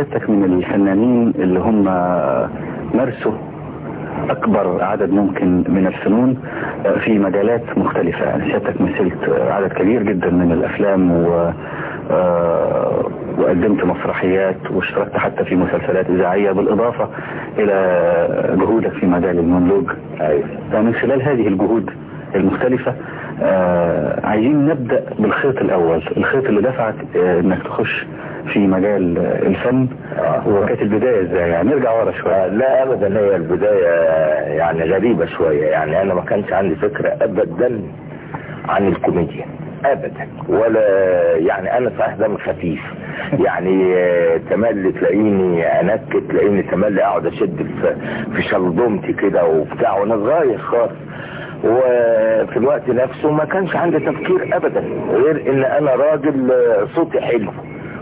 سيادتك من الفنانين اللي هم مارسوا أكبر عدد ممكن من الفنون في مجالات مختلفة. يعني سيادتك مثلت عدد كبير جدا من الأفلام و آه، وقدمت مسرحيات واشتركت حتى في مسلسلات إذاعية بالإضافة إلى جهودك في مجال المونولوج. من خلال هذه الجهود المختلفة آه عايزين نبدأ بالخيط الأول. الخيط اللي دفعك آه إنك تخش في مجال آه. الفن وكانت البداية إزاي؟ يعني نرجع ورا شوية. لا ابدا هي البداية يعني غريبة شوية. يعني أنا ما كانش عندي فكرة ابدا عن الكوميديا. ابدا. ولا يعني أنا صحيح دم خفيف. يعني آه، تملي تلاقيني أنكت تلاقيني تملي أقعد أشد في شلضمتي كده وبتاع وأنا صغير خالص. وفي الوقت نفسه ما كانش عندي تفكير ابدا غير إن أنا راجل آه، صوتي حلو.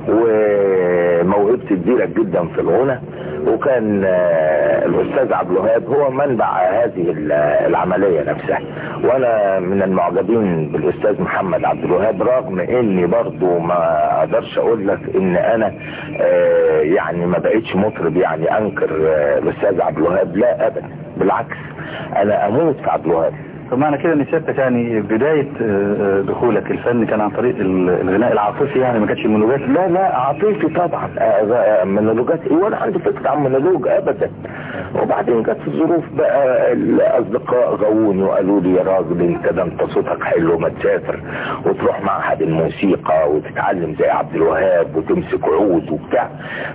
وموهبتي كبيرة جدا في الغنى وكان آه، الأستاذ عبد الوهاب هو منبع هذه ال- العملية نفسها. وأنا من المعجبين بالأستاذ محمد عبد الوهاب رغم إني برضو ما أقدرش أقول لك إن أنا آه، يعني ما بقيتش مطرب يعني أنكر آه، الأستاذ عبد الوهاب. لا ابدا بالعكس أنا أموت في عبد الوهاب. طب معنى كده إن سيادتك يعني بداية آه، آه، دخولك الفن كان عن طريق ال- الغناء العاطفي يعني ما كانش المونولوجات لا لا عاطفي طبعا آه، آه، مونولوجات إيه ولا عندي فكرة عن مونولوج ابدا. وبعدين جت الظروف بقى الأصدقاء غووني وقالوا لي يا راجل أنت ده أنت صوتك حلو ما تسافر وتروح معهد الموسيقى وتتعلم زي عبد الوهاب وتمسك عود وبتاع.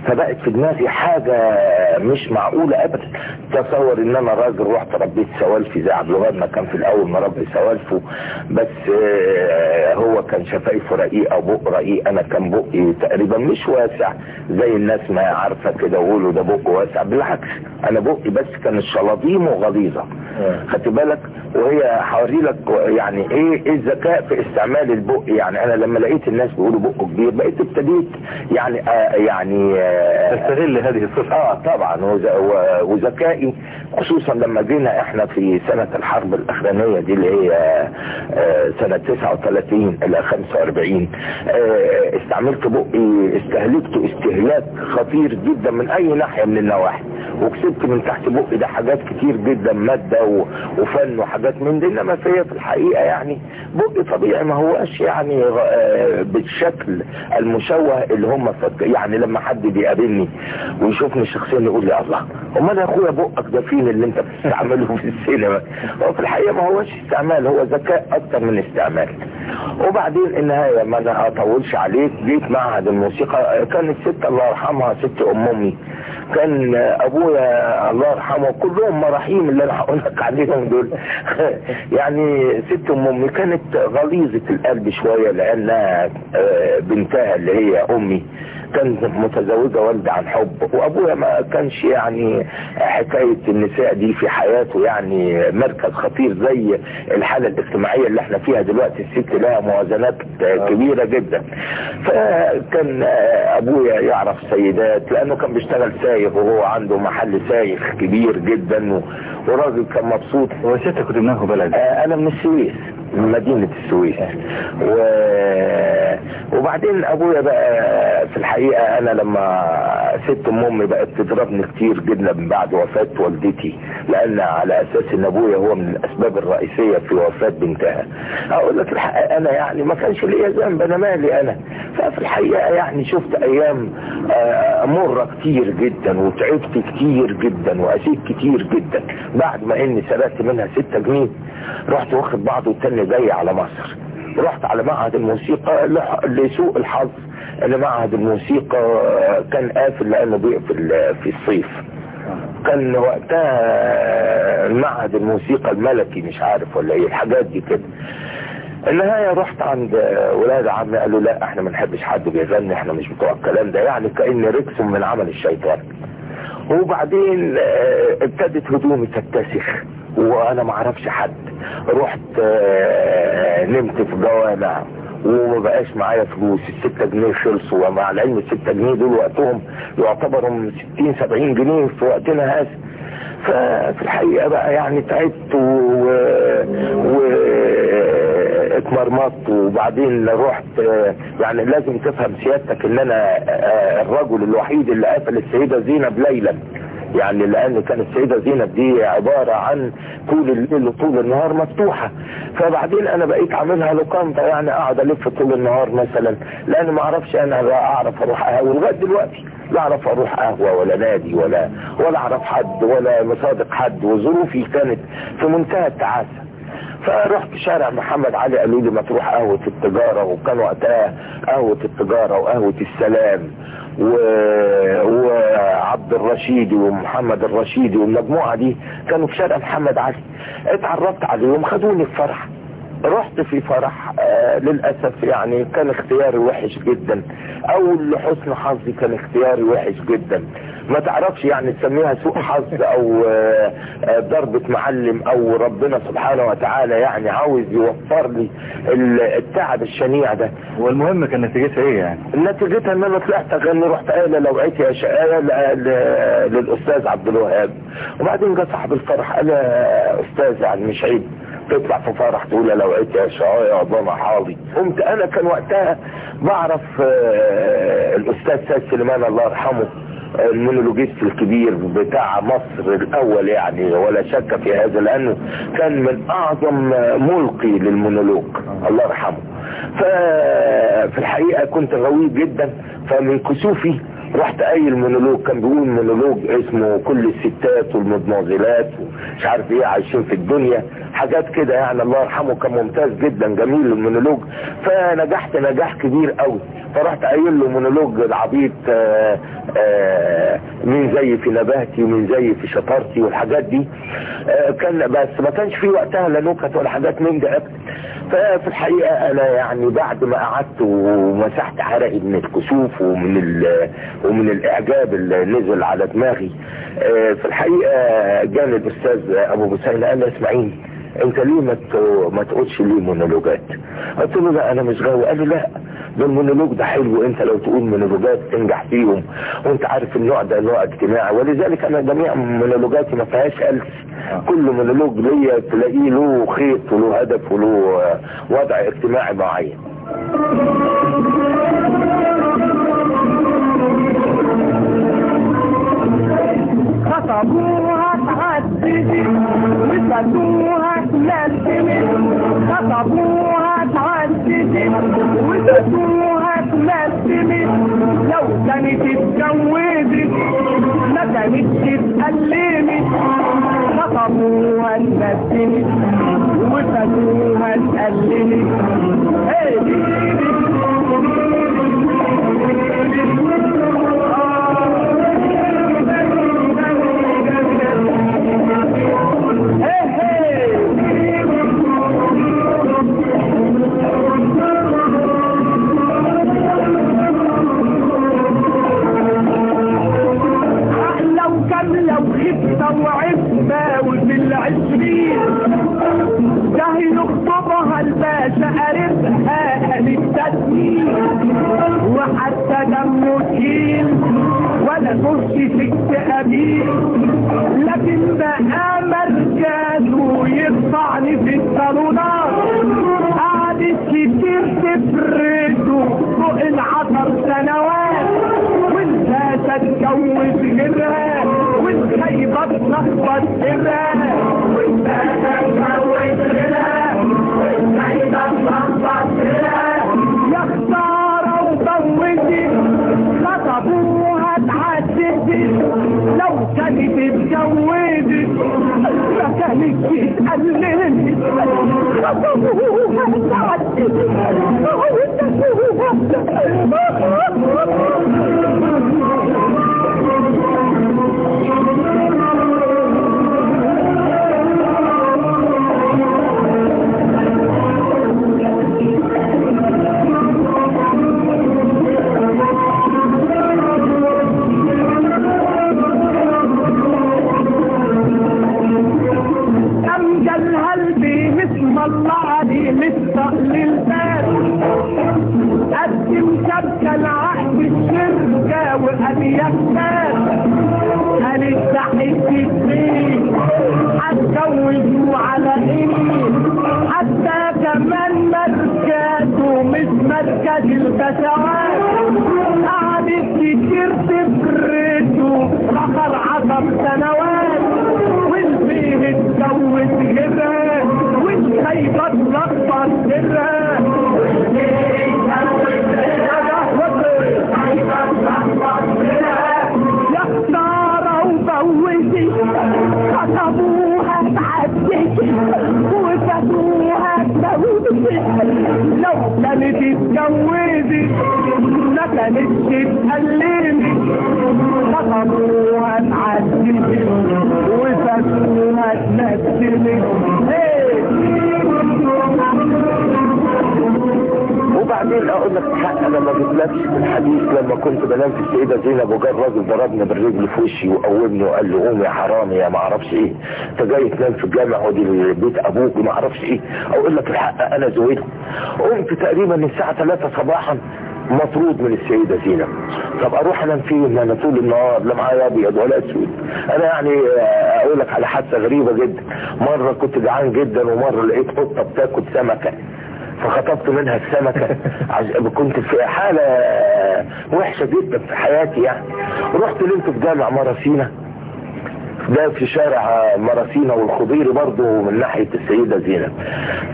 فبقت في دماغي حاجة مش معقولة ابدا. تصور إن أنا راجل رحت ربيت سوالفي زي عبد الوهاب ما كان في الأول مربي سوالفه بس آه، هو كان شفايفه رقيقه وبق رقيق أنا كان بقي تقريبا مش واسع زي الناس ما عارفة كده يقولوا ده بق واسع. بالعكس أنا بقي بس كان الشلاطيم غليظه خدت بالك؟ وهي هوري لك يعني إيه إيه الذكاء في استعمال البق؟ يعني أنا لما لقيت الناس بيقولوا بقه كبير بقيت ابتديت يعني آه يعني آه تستغل هذه الصفة. آه طبعا. وذكائي خصوصا لما جينا إحنا في سنة الحرب الاخرانية دي اللي هي آه، سنة 39 إلى 45 آه، استعملت بقي استهلكته استهلاك خطير جدا من أي ناحية من النواحي. وكسبت من تحت بقي ده حاجات كتير جدا مادة وفن وحاجات من دي إنما فهي في الحقيقة يعني بقي طبيعي ما هوش يعني آه، بالشكل المشوه اللي هم. يعني لما حد بيقابلني ويشوفني شخصيا يقول لي الله أمال يا أخويا بقك ده فين اللي أنت بتستعمله في السينما هو في الحقيقة ما هوش استعمال هو ذكاء أكتر من استعمال وبعدين النهاية ما أنا أطولش عليك جيت معهد الموسيقى كانت ست الله يرحمها ست ام امي كان أبويا الله يرحمه كلهم مراحيم اللي أنا هقول لك عليهم دول. يعني ست أم أمي كانت غليظة القلب شوية لانها آه، بنتها اللي هي أمي. كانت متزوجة والدة عن حب. وأبويا ما كانش يعني حكاية النساء دي في حياته يعني مركز خطير زي الحالة الاجتماعية اللي إحنا فيها دلوقتي. الست لها موازنات كبيرة جدا. فكان أبويا يعرف سيدات لأنه كان بيشتغل سايق وهو عنده محل سايخ كبير جدا وراجل كان مبسوط. وسيادتك كنت منه بلد؟ آه، أنا من السويس. مدينة السويس. و... وبعدين أبويا بقى في الحقيقة أنا لما ست أم أمي بقت تضربني كتير جدا من بعد وفاة والدتي لأن على أساس إن أبويا هو من الأسباب الرئيسية في وفاة بنتها. أقول لك الحق أنا يعني ما كانش ليا ذنب أنا مالي أنا؟ ففي الحقيقة يعني شفت أيام آه، مرة كتير جدا وتعبت كتير جدا وأسيت كتير جدا بعد ما إني سرقت منها ستة جنيه رحت واخد بعض جاي على مصر. رحت على معهد الموسيقى لسوء الحظ. ان معهد الموسيقى كان قافل لأنه بيقفل في الصيف. كان وقتها معهد الموسيقى الملكي مش عارف ولا إيه الحاجات دي كده. النهاية رحت عند ولاد عمي قالوا لا إحنا ما نحبش حد بيغني إحنا مش بتوع الكلام ده. يعني كأن ركس من عمل الشيطان. وبعدين ابتدت هدومي تتسخ وأنا ما أعرفش حد. رحت نمت في جوامع وما بقاش معايا فلوس. الستة جنيه خلصوا ومع العلم الستة جنيه دول وقتهم يعتبروا 60 70 جنيه في وقتنا هذا. ففي الحقيقة بقى يعني تعبت و, و... اتمرمطت. وبعدين رحت يعني لازم تفهم سيادتك إن أنا الرجل الوحيد اللي قتل السيدة زينب ليلا يعني لأن كانت السيدة زينب دي عبارة عن طول الليل وطول النهار مفتوحة. فبعدين أنا بقيت عاملها لقامة يعني اقعد ألف طول النهار مثلا لأن ما أعرفش أنا أعرف أروح قهوة لغاية دلوقتي. لا أعرف أروح قهوة ولا نادي ولا ولا أعرف حد ولا مصادق حد وظروفي كانت في منتهى التعاسة. فرحت شارع محمد علي قالوا لي ما تروح قهوة التجارة وكان وقتها قهوة التجارة وقهوة السلام. و... وعبد الرشيدي ومحمد الرشيدي والمجموعة دي كانوا في شارع محمد علي. اتعرفت عليهم خدوني في فرح. رحت في فرح آه للأسف يعني كان اختياري وحش جدا. أو لحسن حظي كان اختياري وحش جدا. ما تعرفش يعني تسميها سوء حظ أو آه آه ضربة معلم أو ربنا سبحانه وتعالى يعني عاوز يوفر لي التعب الشنيع ده. والمهم كان نتيجتها إيه يعني؟ نتيجتها إن أنا طلعت أغني رحت قايله لوعيتي يا شقايه للأستاذ عبد الوهاب. وبعدين جه صاحب الفرح قال يا أستاذ يعني مش عيب. تطلع في فرح تقول لو عدت يا شعاية عظام حاضي. قمت أنا كان وقتها بعرف الأستاذ سيد سليمان الله يرحمه المونولوجيست الكبير بتاع مصر الأول يعني ولا شك في هذا لأنه كان من أعظم ملقي للمونولوج. الله يرحمه. ففي الحقيقة كنت غوي جدا فمن كسوفي رحت قايل مونولوج كان بيقول مونولوج اسمه كل الستات والمدموزلات ومش عارف إيه عايشين في الدنيا حاجات كده يعني الله يرحمه كان ممتاز جدا جميل المونولوج. فنجحت نجاح كبير قوي فرحت قايل له مونولوج العبيط آآ آآ مين زي في نباتي ومين زي في شطارتي والحاجات دي. كان بس ما كانش في وقتها لا نكت ولا حاجات من ده. ففي الحقيقة أنا يعني بعد ما قعدت ومسحت عرقي من الكسوف ومن ومن الإعجاب اللي نزل على دماغي في الحقيقة جاني الأستاذ أبو بسينة قال اسمعيني انت ليه ما ما تقولش ليه مونولوجات؟ قلت له لا أنا مش غاوي. قال لي لا ده المونولوج ده حلو. أنت لو تقول مونولوجات تنجح فيهم وأنت عارف النوع ده نوع اجتماعي. ولذلك أنا جميع مونولوجاتي ما فيهاش ألف. كل مونولوج ليا تلاقيه له خيط وله هدف وله وضع اجتماعي معين. خطبوها تعددت وسدوها تلتمت خطبوها تعددت وسدوها تلتمت لو كانت اتجوزت ما كانتش اتألمت خطبوها تلتمت وسدوها تألمت إيه وحتى كرسي ست أبيه لكن بقى مركزه يرفعني في الصالونات قعدت كتير تفرده فوق العشر سنوات. والناس تتجوز غيرها والخيبة تلخبط غيرها. كانت اتجوزت ما كانت اتقللت خطبوها اتعدت كانت اتجوزت ما كانتش تقلمي خطبوها تعدتي وفاتوها تنزلي وبعدين أقول لك الحق أنا ما جبلكش في الحديث لما كنت بنام في السيدة زينب وجاب راجل ضربني بالرجل في وشي وقومني وقال لي قوم يا حرامي يا ما أعرفش إيه. أنت جاي تنام في الجامع ودي بيت أبوك وما أعرفش إيه. أقول لك الحق أنا زويته قمت تقريبا الساعة 3 صباحا مطرود من السيدة زينب. طب أروح أنام فين؟ أنا طول النهار لا معايا أبيض ولا أسود. أنا يعني أقول لك على حادثة غريبة جدا. مرة كنت جعان جدا ومرة لقيت قطة بتاكل سمكة. فخطفت منها السمكة كنت في حالة وحشة جدا في حياتي يعني. رحت نمت في جامع مراسينا. ده في شارع مراسينا والخضيري برضو من ناحية السيدة زينب.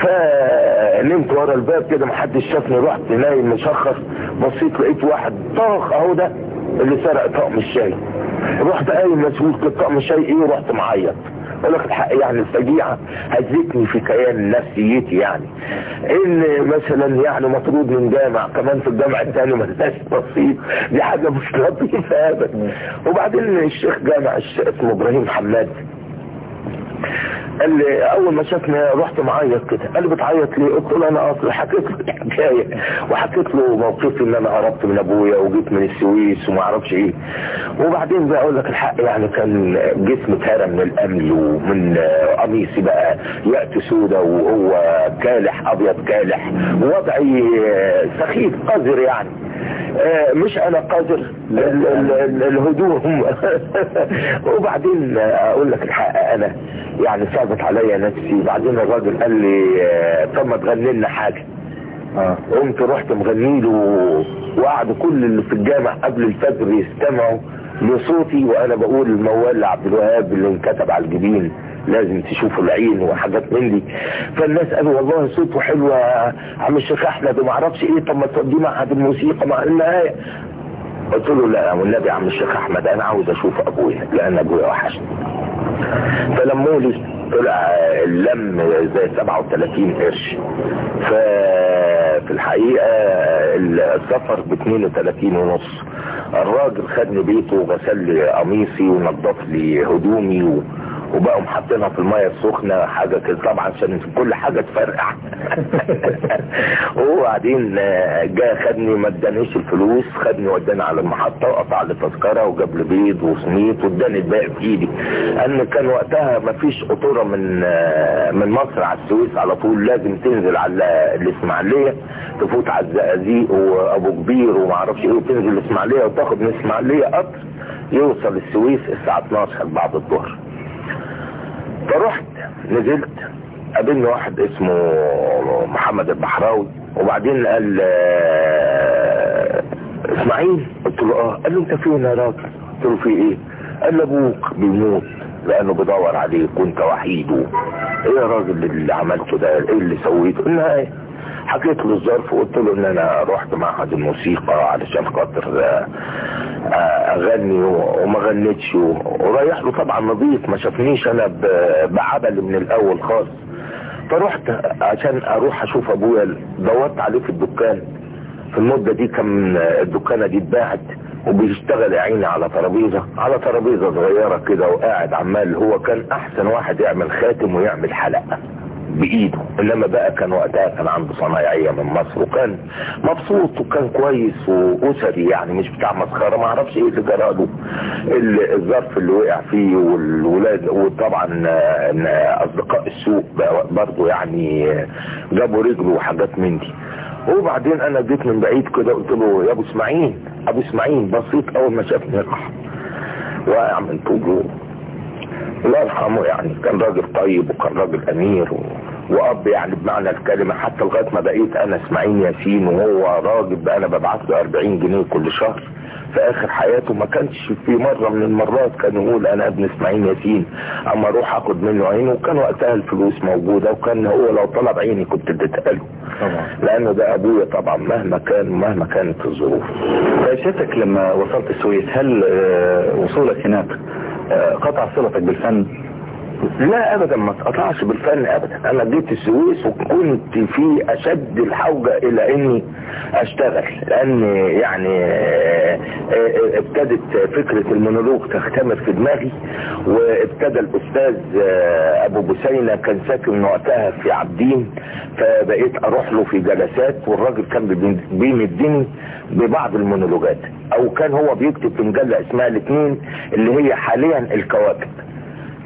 فنمت ورا الباب كده محدش شافني. رحت نايم مشخص. بصيت لقيت واحد طاخ أهو ده اللي سرق طقم الشاي. رحت قايم مسؤول طقم الشاي إيه؟ ورحت معيط. لك الحق يعني الفجيعة هزتني في كيان نفسيتي يعني. إن مثلا يعني مطرود من جامع كمان في الجامع الثاني ما لناش نصيب. دي حاجة مش لطيفة ابدا. وبعدين الشيخ جامع الشيخ اسمه إبراهيم حماد. قال لي أول ما شافني رحت معيط كده. قال لي بتعيط ليه؟ قلت له أنا أصل حكيت له الحكاية وحكيت له موقفي إن أنا هربت من أبويا وجيت من السويس وما أعرفش إيه. وبعدين بقى أقول لك الحق يعني كان جسمي اتهرى من الامل ومن قميصي بقى يأتي سودا وهو كالح أبيض كالح ووضعي سخيف قذر يعني. مش أنا قادر. ال- ال- ال- الهدوم وبعدين أقول لك الحق أنا يعني صعبت عليا نفسي. بعدين الراجل قال لي آه، طب ما تغني لنا حاجة. آه. قمت رحت مغني له وقعدوا كل اللي في الجامع قبل الفجر يستمعوا لصوتي. وأنا بقول الموال لعبد الوهاب اللي انكتب على الجبين. لازم تشوفوا العين وحاجات من دي. فالناس قالوا والله صوته حلو يا عم الشيخ أحمد وما أعرفش إيه طب ما توديه معهد الموسيقى. مع النهايه قلت له لا والنبي يا عم الشيخ أحمد أنا عاوز أشوف أبويا لأن أبويا وحشني. فلموا لي طلع اللم زي 37 قرش. ففي الحقيقة السفر ب 32 ونص. الراجل خدني بيته وغسل لي قميصي ونظف لي هدومي و... وبقوا محطينها في المية السخنة حاجة كده. طبعا عشان كل حاجة تفرقع. وبعدين جاء خدني ما ادانيش الفلوس خدني وداني على المحطة وقطع لي تذكرة وجاب لي بيض وسميط واداني الباقي في ايدي. ان كان وقتها ما فيش قطورة من من مصر على السويس على طول لازم تنزل على الإسماعيلية تفوت على الزقازيق وأبو كبير وما أعرفش إيه وتنزل الإسماعيلية وتاخد من الإسماعيلية قطر يوصل السويس الساعة 12 بعد الظهر. فرحت نزلت قابلني واحد اسمه محمد البحراوي وبعدين قال آه، اسماعيل. قلت له آه. قال له أنت فين يا راجل؟ قلت له في إيه؟ قال لي أبوك بيموت لأنه بدور عليك وأنت وحيد. و- إيه يا راجل اللي عملته ده؟ إيه اللي سويته؟ النهاية. حكيت له الظرف وقلت له إن أنا رحت معهد الموسيقى علشان خاطر آه، أغني وما غنيتش ورايح له طبعا نظيف. ما شافنيش أنا بعبل من الأول خالص. فرحت عشان أروح أشوف أبويا دورت عليه في الدكان. في المدة دي كان الدكانة دي اتباعت وبيشتغل يا عيني على ترابيزة على ترابيزة صغيرة كده وقاعد عمال هو كان أحسن واحد يعمل خاتم ويعمل حلقة. بإيده. إنما بقى كان وقتها كان عنده صنايعية من مصر وكان مبسوط وكان كويس وأسري يعني مش بتاع مسخرة. ما أعرفش إيه اللي جراله ال- الظرف اللي وقع فيه والولاد وطبعا أصدقاء السوق برضه يعني جابوا رجله وحاجات من دي. وبعدين أنا جيت من بعيد كده قلت له يا أبو إسماعيل أبو إسماعيل بسيط أول ما شافني راح. واقع من طوله الله يرحمه يعني. كان راجل طيب وكان راجل أمير و... وأب يعني بمعنى الكلمة. حتى لغاية ما بقيت أنا إسماعيل ياسين وهو راجل بقى أنا ببعت له 40 جنيه كل شهر. في آخر حياته ما كانش في مرة من المرات كان يقول أنا ابن إسماعيل ياسين. أما أروح أخد منه عينه وكان وقتها الفلوس موجودة وكان هو لو طلب عيني كنت اديتها له لأنه ده أبويا طبعا مهما كان مهما كانت الظروف. سيادتك لما وصلت السويس؟ هل آه، وصولك هناك قطع صلتك بالفن. لا ابدا ما اتقطعش بالفن ابدا. أنا جيت السويس وكنت في أشد الحوجة إلى إني أشتغل لأن يعني آه، آه، ابتدت فكرة المونولوج تختمر في دماغي وابتدى الأستاذ آه، أبو بسينة كان ساكن وقتها في عابدين فبقيت أروح له في جلسات والراجل كان بيمد- بيمدني ببعض المونولوجات. أو كان هو بيكتب في مجلة اسمها الاثنين اللي هي حاليا الكواكب.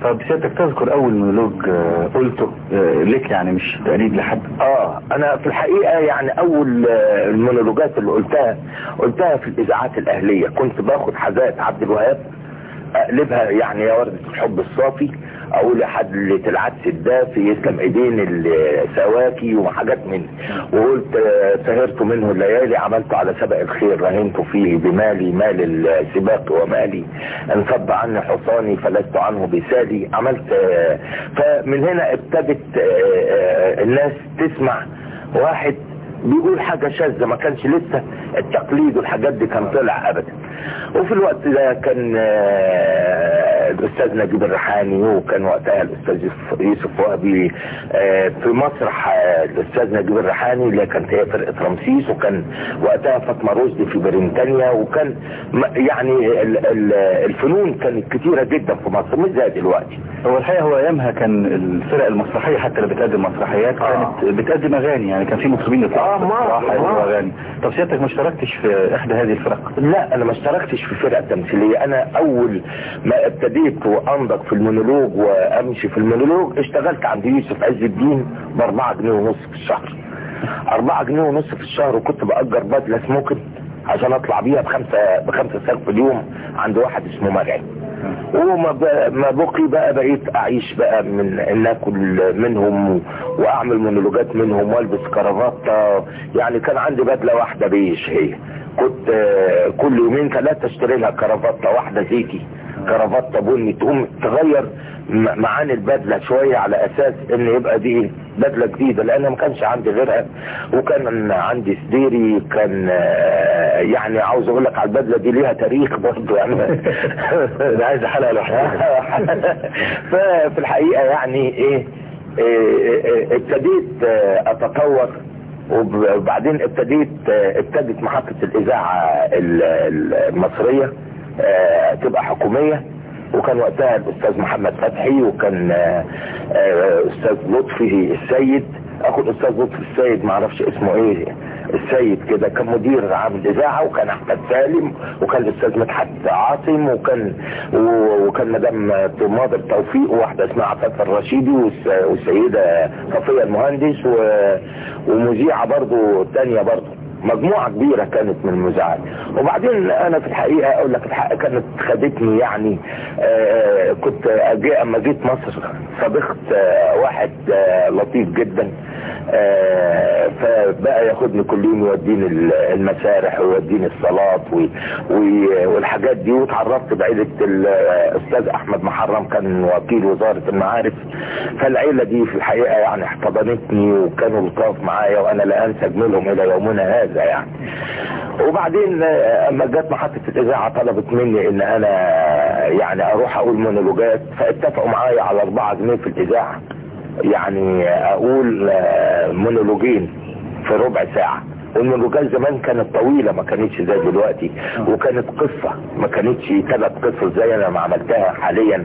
طب سيادتك تذكر أول مونولوج آه، قلته آه، لك يعني مش تقليد لحد؟ آه أنا في الحقيقة يعني أول آه، المونولوجات اللي قلتها قلتها في الإذاعات الأهلية. كنت باخد حاجات عبد الوهاب أقلبها يعني يا وردة الحب الصافي. أقول للي العدس الدافي يسلم إيدين السواكي وحاجات من دي. وقلت آه، سهرت منه الليالي عملت على سبق الخير رهنت فيه بمالي مال السباق ومالي. انفض عني حصاني فلست عنه بسالي. عملت آه، فمن هنا ابتدت آه، الناس تسمع. واحد بيقول حاجة شاذة ما كانش لسه التقليد والحاجات دي كان طلع ابدا. وفي الوقت ده كان آه، الأستاذ نجيب الريحاني وكان وقتها الأستاذ يوسف- وهبي آه، في مسرح آه، الأستاذ نجيب الريحاني اللي كانت هي فرقة رمسيس وكان وقتها فاطمة رشدي في برنتانيا وكان يعني ال- ال- الفنون كانت كتيرة جدا في مصر مش زي دلوقتي. هو الحقيقة هو أيامها كان الفرق المسرحية حتى اللي بتقدم مسرحيات آه. كانت بتقدم أغاني يعني كان في مطربين يطلعوا آه، ما- اغاني طب سيادتك ما اشتركتش في إحدى هذه الفرق؟ لا أنا ما اشتركتش في فرقة تمثيلية أنا أول ما ابتديت وأنضج في المونولوج وأمشي في المونولوج اشتغلت عند يوسف عز الدين بأربعة جنيه ونص في الشهر. أربعة جنيه ونص في الشهر وكنت بأجر بدلة سموكن عشان أطلع بيها بخمسة بخمسة ساق في اليوم عند واحد اسمه مرعي وما ما بقي بقى بقيت أعيش بقى من إن آكل منهم وأعمل مونولوجات منهم وألبس كرافته يعني كان عندي بدلة واحدة بيش هي. كنت كل يومين ثلاثة اشتري لها كرافته واحدة زيتي كرافته بني تقوم تغير معاني البدلة شوية على أساس إن يبقى دي بدلة جديدة لأن ما كانش عندي غيرها. وكان عندي سديري كان يعني عاوز أقول لك على البدلة دي ليها تاريخ برضه يعني. ده عايز حلقة لوحدها ففي الحقيقة يعني إيه إيه، إيه، ابتديت آه، أتطور وبعدين ابتديت ابتدت محطة الإذاعة ال- ال- المصرية آه، تبقى حكومية. وكان وقتها الأستاذ محمد فتحي وكان آه، آه، أستاذ لطفي السيد. أخو الأستاذ لطفي السيد معرفش اسمه إيه. السيد كده كان مدير عام الإذاعة وكان أحمد سالم وكان الأستاذ مدحت عاصم وكان وكان مدام ماضر توفيق وواحدة اسمها عفاف الرشيدي والس- والسيدة صفية المهندس ومذيعة برضو تانية برضو. مجموعة كبيرة كانت من المذيعات. وبعدين أنا في الحقيقة أقول لك الحق كانت خدتني يعني آه كنت أجي أما جيت مصر صديقت آه واحد آه لطيف جدا. فبقى ياخدني كل يوم يوديني ال- المسارح ويوديني الصلاة والحاجات دي. وتعرفت بعيلة الاستاذ أحمد محرم كان وكيل وزارة المعارف. فالعيلة دي في الحقيقة يعني احتضنتني وكانوا لطاف معايا وأنا لا أنسى جميلهم إلى يومنا هذا يعني. وبعدين آه، أما جت محطة الإذاعة طلبت مني إن أنا يعني أروح أقول مونولوجات فاتفقوا معايا على أربعة جنيه في الإذاعة. يعني أقول آه، مونولوجين في ربع ساعة. والمونولوجات زمان كانت طويلة ما كانتش زي دلوقتي. وكانت قصة ما كانتش ثلاث قصص زي أنا ما عملتها حاليا.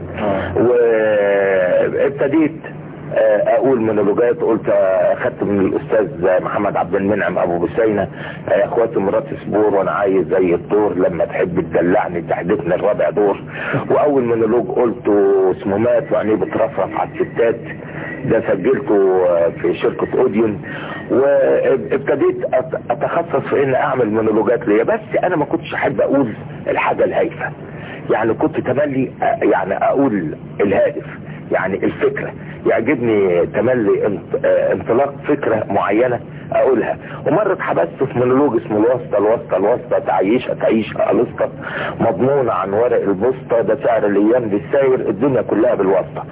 وابتديت آه، أقول مونولوجات قلت آه، أخدت من الأستاذ محمد عبد المنعم أبو بسينة آه، اخواتي مراتي صبور وأنا عايز زي الدور لما تحب تدلعني تحدثني الرابع دور. وأول مونولوج قلته اسمه مات وعينيه بترفرف على الستات ده سجلته آه، في شركة أوديون. وابتديت أتخصص في إن أعمل مونولوجات ليا بس أنا ما كنتش أحب أقول الحاجة الهايفة. يعني كنت تملي آه، يعني أقول الهادف. يعني الفكرة. يعجبني تملي آه، انطلاق فكرة معينة أقولها. ومرة اتحبست في مونولوج اسمه الواسطة الواسطة الواسطة تعيشها تعيشها الوسطى مضمونة عن ورق البوسطة ده سعر الأيام بالساير الدنيا كلها بالواسطة.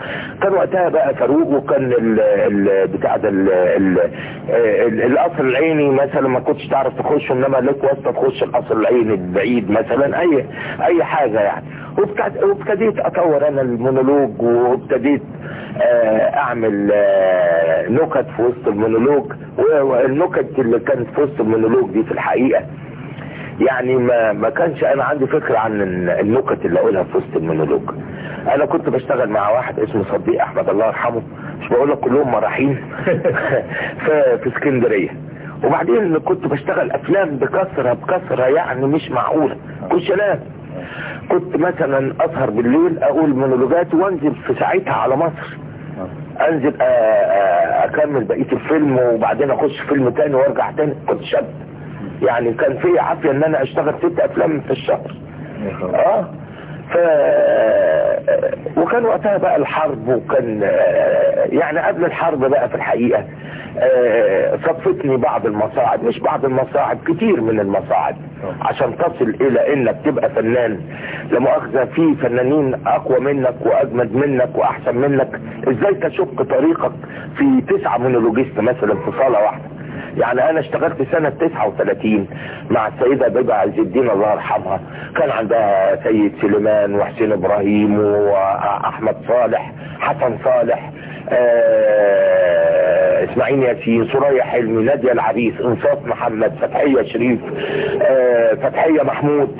كان وقتها بقى فاروق وكان ال ال بتاع ده ال- ال- ال- القصر العيني مثلا ما كنتش تعرف تخش إنما لك واسطة تخش القصر العيني البعيد مثلا اي أي حاجة يعني. وابتد- وابتديت أطور أنا المونولوج وابتديت آه، أعمل آه، نكت في وسط المونولوج. والنكت اللي كانت في وسط المونولوج دي في الحقيقة يعني ما ما كانش أنا عندي فكرة عن ال- النكت اللي أقولها في وسط المونولوج. أنا كنت بشتغل مع واحد اسمه صديق أحمد الله يرحمه مش بقول لك كلهم راحوا في اسكندرية. وبعدين كنت بشتغل أفلام بكثره بكثره يعني مش معقولة. كشلات كنت مثلا أسهر بالليل أقول مونولوجات وأنزل في ساعتها على مصر. أنزل آه، آه، أكمل بقية الفيلم وبعدين أخش فيلم تاني وأرجع تاني. كنت شاب. يعني كان في عافية إن أنا أشتغل ست أفلام في الشهر. آه. ف وكان وقتها بقى الحرب وكان آه، يعني قبل الحرب بقى في الحقيقة. آه، صدفتني بعض المصاعب مش بعض المصاعب كتير من المصاعب. عشان تصل إلى إنك تبقى فنان لمؤاخذة في فنانين أقوى منك وأجمد منك وأحسن منك. إزاي تشق طريقك في تسعة مونولوجيست مثلا في صالة واحدة؟ يعني أنا اشتغلت سنة 39 مع السيدة بيبة عز الدين الله يرحمها. كان عندها سيد سليمان وحسين إبراهيم وأحمد صالح حسن صالح آه، إسماعيل ياسين سوريا حلمي نادية العريس إنصاف محمد فتحية شريف آه، فتحية محمود.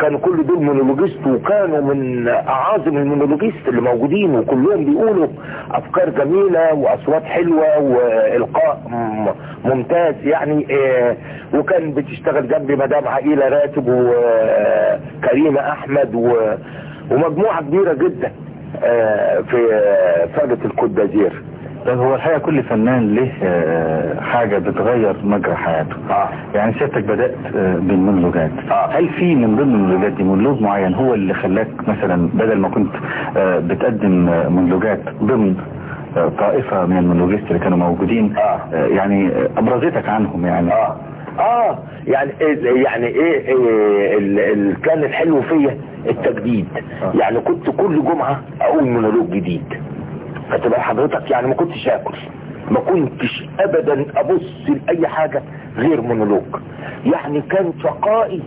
كانوا كل دول مونولوجيست وكانوا من أعاظم المونولوجيست اللي موجودين وكلهم بيقولوا أفكار جميلة وأصوات حلوة وإلقاء ممتاز يعني آه، وكان بتشتغل جنبي مدام عقيلة راتب وكريمة أحمد و- ومجموعة كبيرة جدا آه، في آه، فرقة الكوت دازير طيب هو الحقيقة كل فنان له آه، حاجة بتغير مجرى حياته؟ آه. يعني سيادتك بدأت آه، بالمونولوجات آه. هل في من ضمن المونولوجات دي مونولوج معين هو اللي خلاك مثلا بدل ما كنت آه، بتقدم آه، مونولوجات ضمن آه، طائفة من المونولوجيست اللي كانوا موجودين؟ آه. آه، يعني آه، أبرزتك عنهم يعني. آه. آه. يعني إيه يعني إيه, إيه ال ال كان الحلو فيا التجديد. آه. يعني كنت كل جمعة أقول مونولوج جديد. فتبقى حضرتك يعني ما كنتش آكل. ما كنتش ابدا أبص لأي حاجة غير مونولوج. يعني كان شقائي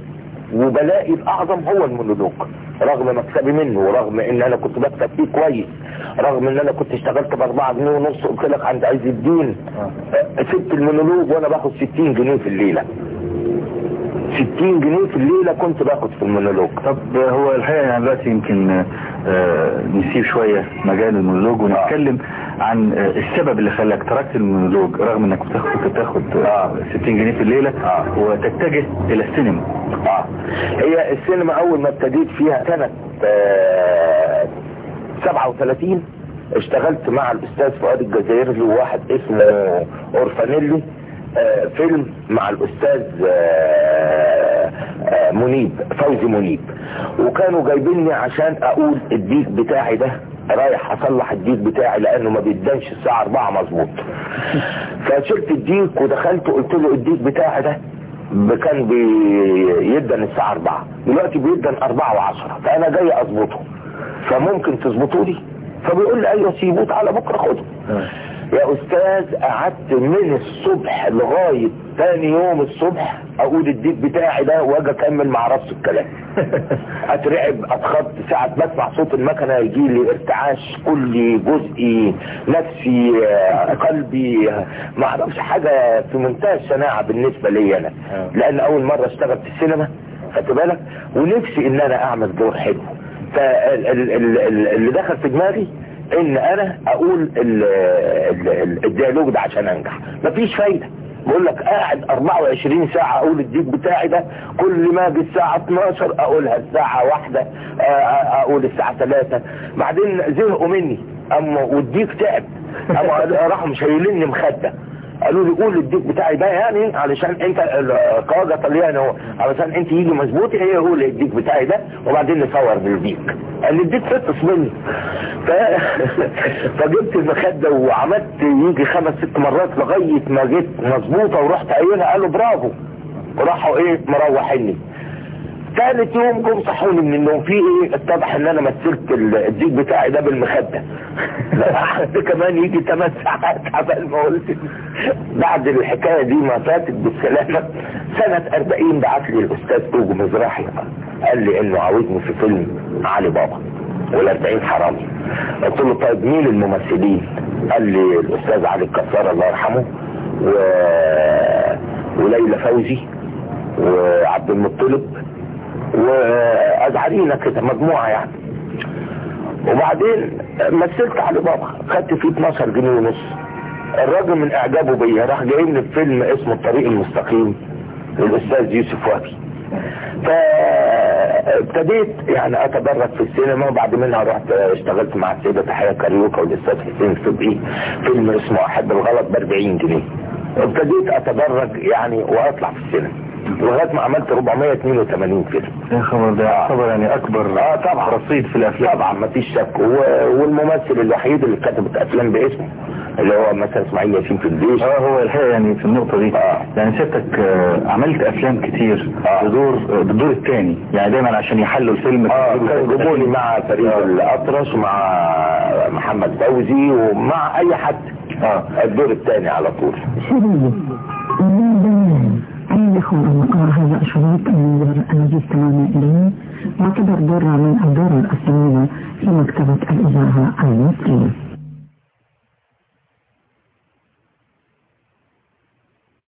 وبلائي الأعظم هو المونولوج. رغم مكسبي منه ورغم إن أنا كنت بكسب فيه كويس رغم إن أنا كنت اشتغلت بأربعة جنيه ونص قلت لك عند عز الدين آه. سبت المونولوج وأنا باخد 60 جنيه في الليلة. 60 جنيه في الليلة كنت باخد في المونولوج. طب آه، هو الحقيقة يعني دلوقتي يمكن آه، نسيب شوية مجال المونولوج ونتكلم عن آه، السبب اللي خلاك تركت المونولوج رغم إنك بتاخد بتاخد آه، 60 جنيه في الليلة آه. وتتجه إلى السينما. آه. هي السينما أول ما ابتديت فيها سنة آه 37 اشتغلت مع الأستاذ فؤاد الجزائري وواحد اسمه أورفانيلي. آه فيلم مع الأستاذ آه آه منيب فوزي منيب. وكانوا جايبيني عشان أقول الديك بتاعي ده رايح أصلح الديك بتاعي لأنه ما بيدنش الساعة 4 مظبوط. فشلت الديك ودخلت قلت له الديك بتاعي ده كان بيدن الساعة 4 دلوقتي بيدن 4 و10 فأنا جاي أظبطه. فممكن تظبطوا لي فبيقول لي أيوه سيبوه على بكرة خده. يا أستاذ قعدت من الصبح لغاية تاني يوم الصبح أقول الديك بتاعي ده وأجي أكمل مع رأس الكلام. أترعب أتخض ساعة بسمع صوت المكنة يجي لي ارتعاش كلي جزئي نفسي آه، قلبي آه، ما أعرفش حاجة في منتهى الشناعة بالنسبة لي أنا. لأن أول مرة أشتغل في السينما خدت بالك؟ ونفسي إن أنا أعمل دور حلو. فاللي دخل في دماغي ان أنا أقول ال- ال- ال- الديالوج ده عشان انجح. مفيش فايدة. بقول لك قاعد 24 ساعة أقول الديك بتاعي ده كل ما أجي الساعة 12 أقولها الساعة واحدة آه، آه، أقول الساعة 3 بعدين زهقوا مني. أما والديك تعب. أما راحوا مشايليني مخدة. قالوا لي قول الديك بتاعي ده يعني علشان انت القاعدة طلياني هو علشان انت يجي مظبوط هي قول الديك بتاعي ده وبعدين نصور بالديك. قال لي الديك فطس مني. ف... فجبت المخدة وعملت يجي خمس ست مرات لغاية ما جيت مظبوطة ورحت قايلها قالوا برافو. وراحوا إيه مروحيني. ثالث يوم جم صحوني من النوم. في إيه؟ اتضح ان أنا مثلت ال- الديك بتاعي ده بالمخدة. قعدت كمان يجي 8 ساعات عبال ما قلت بعد الحكاية دي ما فاتت بالسلامة. سنة 40 بعت لي الأستاذ توجو مزراحي قال لي إنه عاوزني في فيلم علي بابا. والأربعين حرامي. قلت له طيب مين الممثلين؟ قال لي الأستاذ علي الكسار الله يرحمه و... وليلى فوزي وعبد المطلب وازعرينا كده مجموعة يعني. وبعدين مثلت علي بابا خدت فيه 12 جنيه ونص. الراجل من إعجابه بيا راح جايبني في فيلم اسمه الطريق المستقيم للأستاذ يوسف وهبي. فابتديت يعني اتدرج في السينما وبعد منها رحت اشتغلت مع السيدة تحية كاريوكا والأستاذ حسين صدقي فيلم اسمه أحب الغلط ب 40 جنيه. ابتديت اتدرج يعني وأطلع في السينما. لغاية ما عملت 482 فيلم. يا خبر ده يعتبر يعني أكبر آه طبعا. رصيد في الأفلام. طبعا ما فيش شك. و- والممثل الوحيد اللي كتبت أفلام باسمه اللي هو مثلا إسماعيل ياسين في الجيش. آه هو الحقيقة يعني في النقطة دي. آه. يعني سيادتك آه، عملت أفلام كتير آه. بدور آه، بالدور الثاني يعني دايما عشان يحلوا الفيلم آه كان جابوني مع فريد آه. الأطرش ومع محمد فوزي ومع أي حد. آه. الدور الثاني على طول. أي الإخوة المقرأ هذا الشريط المنظر الذي استمعنا إليه يعتبر دورة من الدور الأصلية في مكتبة الإذاعة المصرية